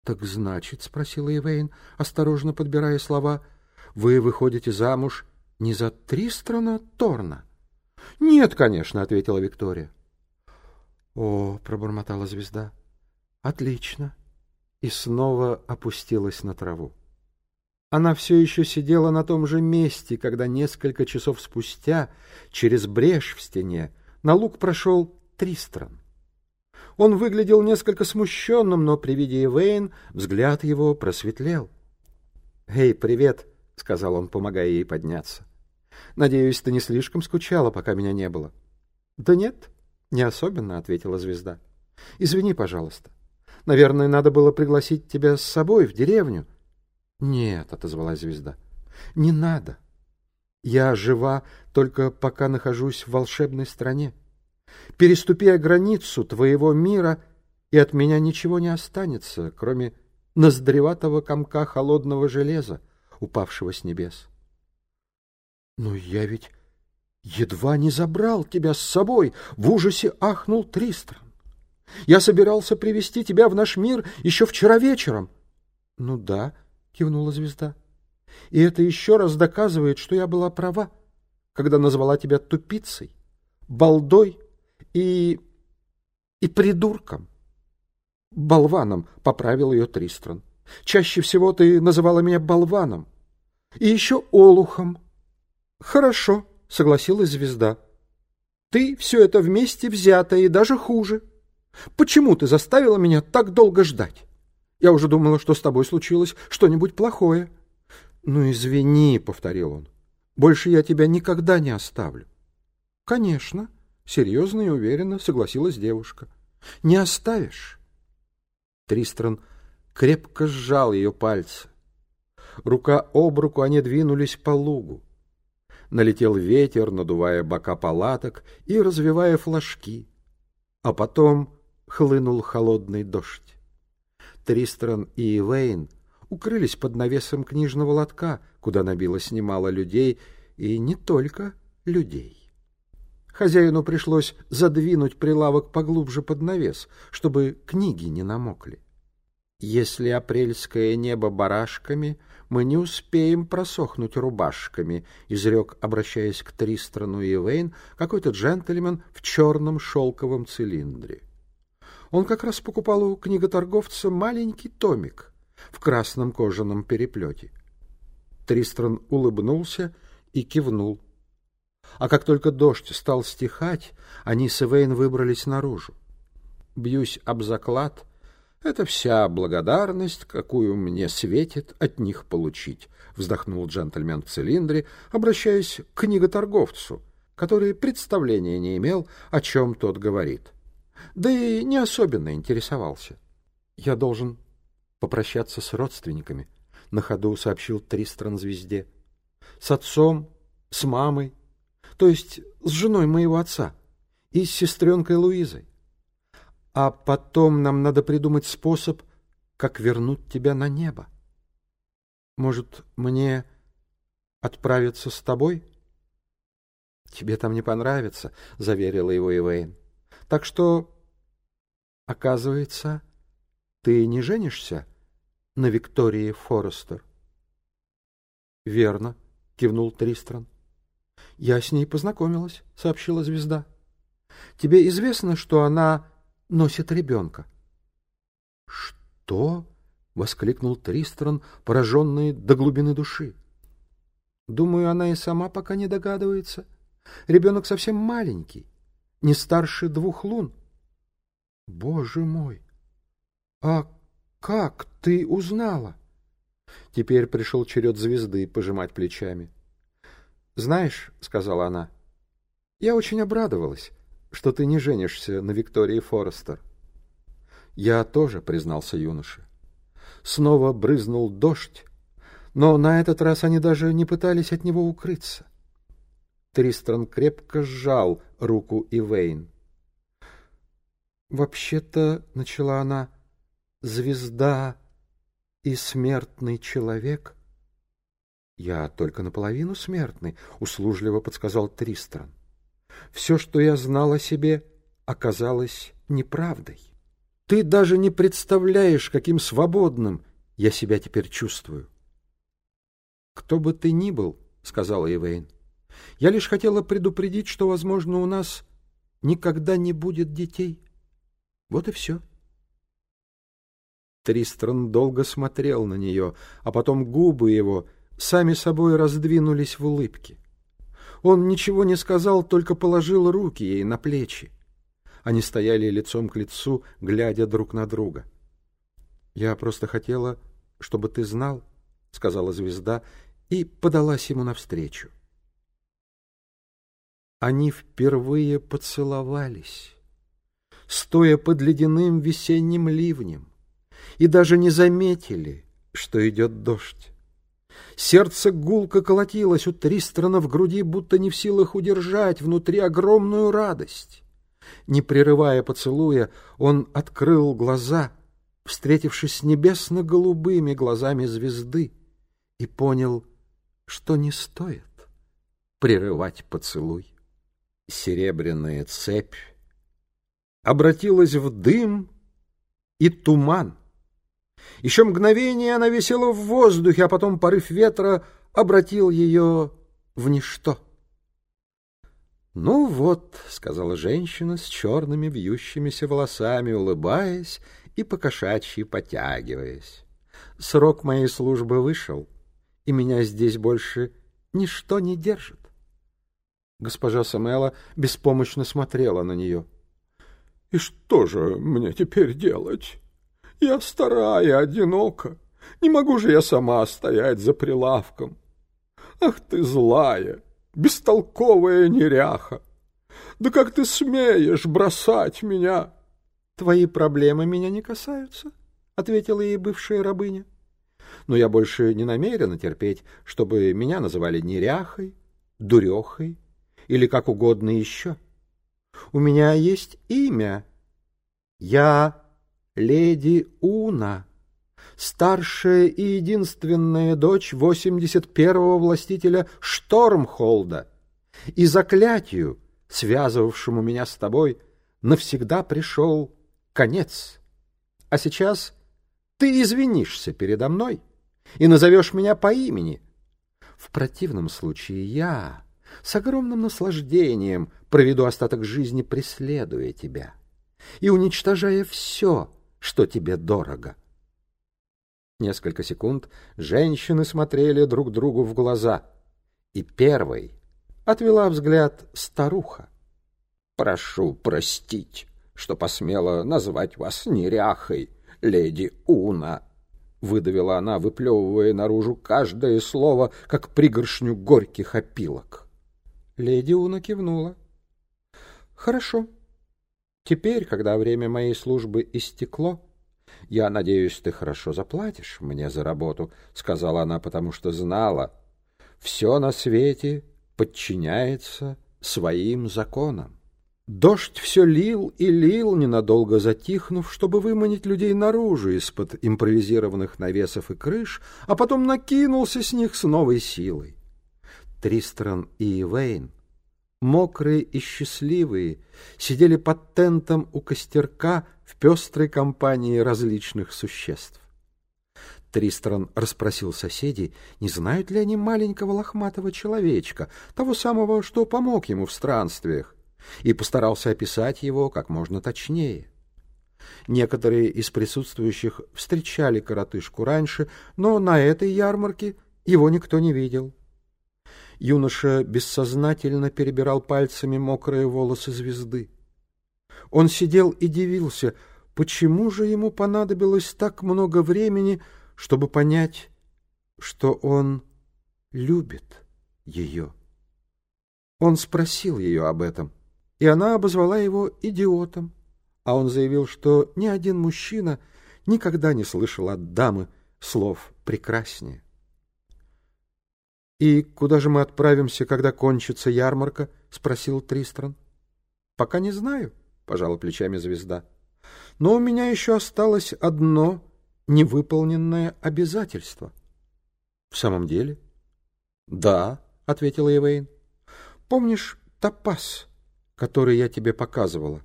— Так значит, — спросила Ивейн, осторожно подбирая слова, — вы выходите замуж не за Тристрана Торна? — Нет, конечно, — ответила Виктория. — О, — пробормотала звезда, — отлично. И снова опустилась на траву. Она все еще сидела на том же месте, когда несколько часов спустя, через брешь в стене, на луг прошел Тристран. Он выглядел несколько смущенным, но при виде Эвейн взгляд его просветлел. «Эй, привет!» — сказал он, помогая ей подняться. «Надеюсь, ты не слишком скучала, пока меня не было?» «Да нет, не особенно», — ответила звезда. «Извини, пожалуйста. Наверное, надо было пригласить тебя с собой в деревню». «Нет», — отозвалась звезда, — «не надо. Я жива только пока нахожусь в волшебной стране. Переступи границу твоего мира, и от меня ничего не останется, кроме ноздреватого комка холодного железа, упавшего с небес». «Но я ведь едва не забрал тебя с собой!» — в ужасе ахнул Тристран. «Я собирался привести тебя в наш мир еще вчера вечером». «Ну да», — кивнула звезда. «И это еще раз доказывает, что я была права, когда назвала тебя тупицей, балдой и... и придурком». «Болваном», — поправил ее Тристран. «Чаще всего ты называла меня болваном. И еще олухом». «Хорошо», — согласилась звезда. «Ты все это вместе взятое и даже хуже. Почему ты заставила меня так долго ждать?» Я уже думала, что с тобой случилось что-нибудь плохое. — Ну, извини, — повторил он. — Больше я тебя никогда не оставлю. — Конечно, — серьезно и уверенно согласилась девушка. — Не оставишь. Тристран крепко сжал ее пальцы. Рука об руку они двинулись по лугу. Налетел ветер, надувая бока палаток и развивая флажки. А потом хлынул холодный дождь. Тристран и Ивейн укрылись под навесом книжного лотка, куда набилось немало людей, и не только людей. Хозяину пришлось задвинуть прилавок поглубже под навес, чтобы книги не намокли. Если апрельское небо барашками, мы не успеем просохнуть рубашками, — изрек, обращаясь к Тристрану и Вейн, какой-то джентльмен в черном шелковом цилиндре. Он как раз покупал у книготорговца маленький томик в красном кожаном переплете. Тристран улыбнулся и кивнул. А как только дождь стал стихать, они с Эвейн выбрались наружу. Бьюсь об заклад, это вся благодарность, какую мне светит от них получить, вздохнул джентльмен в цилиндре, обращаясь к книготорговцу, который представления не имел, о чем тот говорит. — да и не особенно интересовался. Я должен попрощаться с родственниками, на ходу сообщил Тристран звезде. С отцом, с мамой, то есть с женой моего отца и с сестренкой Луизой. А потом нам надо придумать способ, как вернуть тебя на небо. Может, мне отправиться с тобой? Тебе там не понравится, заверила его Ивейн. Так что, оказывается, ты не женишься на Виктории Форестер? — Верно, — кивнул Тристран. — Я с ней познакомилась, — сообщила звезда. — Тебе известно, что она носит ребенка? — Что? — воскликнул Тристран, пораженный до глубины души. — Думаю, она и сама пока не догадывается. Ребенок совсем маленький не старше двух лун. Боже мой! А как ты узнала? Теперь пришел черед звезды пожимать плечами. Знаешь, — сказала она, — я очень обрадовалась, что ты не женишься на Виктории Форестер. Я тоже, — признался юноша. Снова брызнул дождь, но на этот раз они даже не пытались от него укрыться. Тристран крепко сжал руку Ивейн. «Вообще-то, — начала она, — звезда и смертный человек...» «Я только наполовину смертный», — услужливо подсказал Тристран. «Все, что я знал о себе, оказалось неправдой». Ты даже не представляешь, каким свободным я себя теперь чувствую. «Кто бы ты ни был», — сказала Эвейн, — «я лишь хотела предупредить, что, возможно, у нас никогда не будет детей. Вот и все». Тристран долго смотрел на нее, а потом губы его сами собой раздвинулись в улыбке. Он ничего не сказал, только положил руки ей на плечи. Они стояли лицом к лицу, глядя друг на друга. «Я просто хотела, чтобы ты знал», — сказала звезда, и подалась ему навстречу. Они впервые поцеловались, стоя под ледяным весенним ливнем, и даже не заметили, что идет дождь. Сердце гулко колотилось у Тристрана в груди, будто не в силах удержать внутри огромную радость. Не прерывая поцелуя, он открыл глаза, встретившись с небесно-голубыми глазами звезды, и понял, что не стоит прерывать поцелуй. Серебряная цепь обратилась в дым и туман. Еще мгновение она висела в воздухе, а потом порыв ветра обратил ее в ничто. «Ну вот», — сказала женщина с черными вьющимися волосами, улыбаясь и покошачьи потягиваясь. «Срок моей службы вышел, и меня здесь больше ничто не держит». Госпожа Самела беспомощно смотрела на нее. — И что же мне теперь делать? Я старая, одинока. Не могу же я сама стоять за прилавком. Ах ты злая, бестолковая неряха! Да как ты смеешь бросать меня? — Твои проблемы меня не касаются, — ответила ей бывшая рабыня. Но я больше не намерена терпеть, чтобы меня называли неряхой, дурехой или как угодно еще. У меня есть имя. Я леди Уна, старшая и единственная дочь 81-го властителя Штормхолда, и заклятию, связывавшему меня с тобой, навсегда пришел конец. А сейчас ты извинишься передо мной и назовешь меня по имени. В противном случае я с огромным наслаждением проведу остаток жизни, преследуя тебя и уничтожая все, что тебе дорого. Несколько секунд женщины смотрели друг другу в глаза, и первой отвела взгляд старуха. «Прошу простить, что посмела назвать вас неряхой, леди Уна», — выдавила она, выплевывая наружу каждое слово, как пригоршню горьких опилок. Леди Уна кивнула. «Хорошо», Теперь, когда время моей службы истекло, я надеюсь, ты хорошо заплатишь мне за работу, — сказала она, потому что знала. Все на свете подчиняется своим законам. Дождь все лил и лил, ненадолго затихнув, чтобы выманить людей наружу из-под импровизированных навесов и крыш, а потом накинулся с них с новой силой. Тристран и Ивейн мокрые и счастливые, сидели под тентом у костерка в пестрой компании различных существ. Тристран расспросил соседей, не знают ли они маленького лохматого человечка, того самого, что помог ему в странствиях, и постарался описать его как можно точнее. Некоторые из присутствующих встречали коротышку раньше, но на этой ярмарке его никто не видел. Юноша бессознательно перебирал пальцами мокрые волосы звезды. Он сидел и дивился, почему же ему понадобилось так много времени, чтобы понять, что он любит ее. Он спросил ее об этом, и она обозвала его идиотом, а он заявил, что ни один мужчина никогда не слышал от дамы слов прекраснее. «И куда же мы отправимся, когда кончится ярмарка?» — спросил Тристран. «Пока не знаю», — пожала плечами звезда. «Но у меня еще осталось одно невыполненное обязательство». «В самом деле?» «Да», — ответила Эвейн. «Помнишь топаз, который я тебе показывала?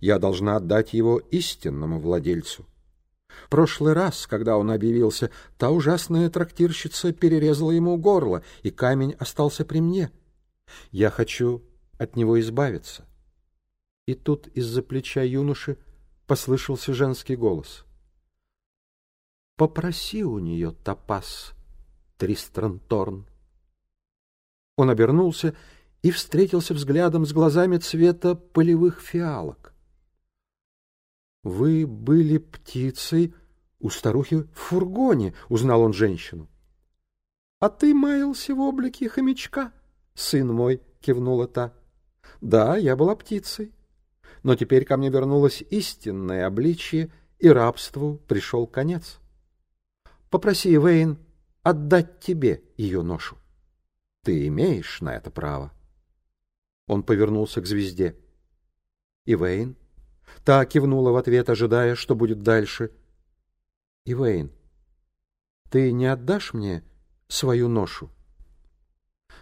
Я должна отдать его истинному владельцу. Прошлый раз, когда он объявился, та ужасная трактирщица перерезала ему горло, и камень остался при мне. Я хочу от него избавиться. И тут из-за плеча юноши послышался женский голос. «Попроси у нее топаз, Тристранторн». Он обернулся и встретился взглядом с глазами цвета полевых фиалок. «Вы были птицей у старухи в фургоне», — узнал он женщину. «А ты маялся в облике хомячка, сын мой», — кивнула та. «Да, я была птицей, но теперь ко мне вернулось истинное обличие, и рабству пришел конец. Попроси, Вейн, отдать тебе ее ношу. Ты имеешь на это право». Он повернулся к звезде. «Ивейн?» Та кивнула в ответ, ожидая, что будет дальше. «Ивейн, ты не отдашь мне свою ношу?»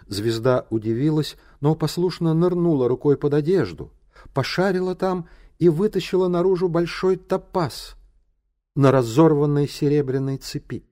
Звезда удивилась, но послушно нырнула рукой под одежду, пошарила там и вытащила наружу большой топаз на разорванной серебряной цепи.